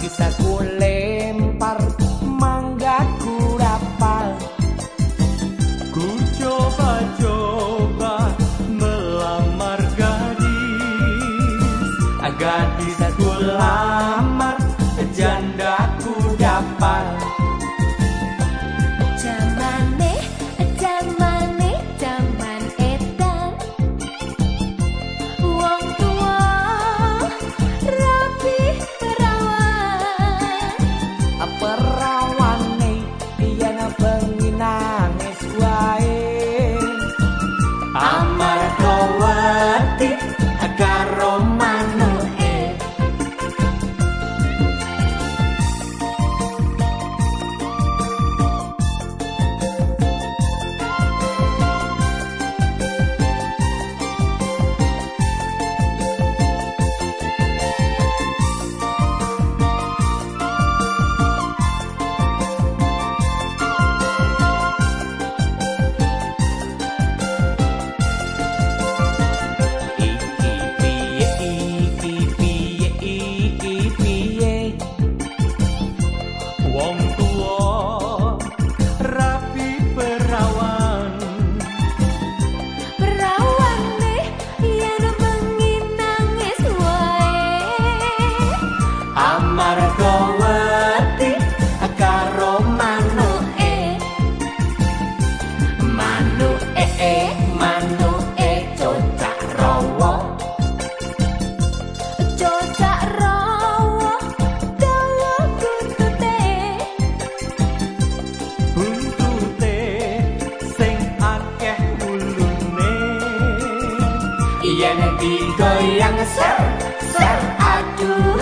kita kulit 啊梦渡我 digoyang ser ser aduh